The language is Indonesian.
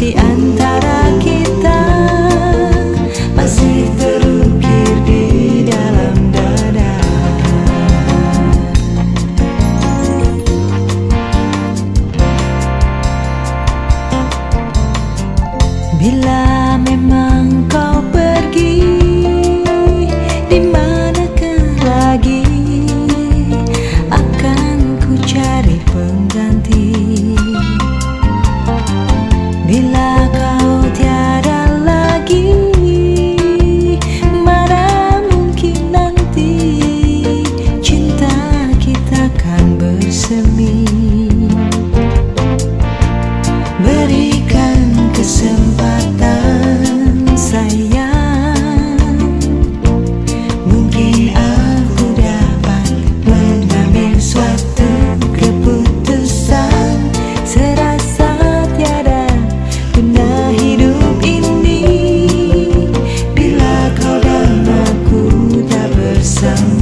di antara kita masih terukir di dalam dada. Bila and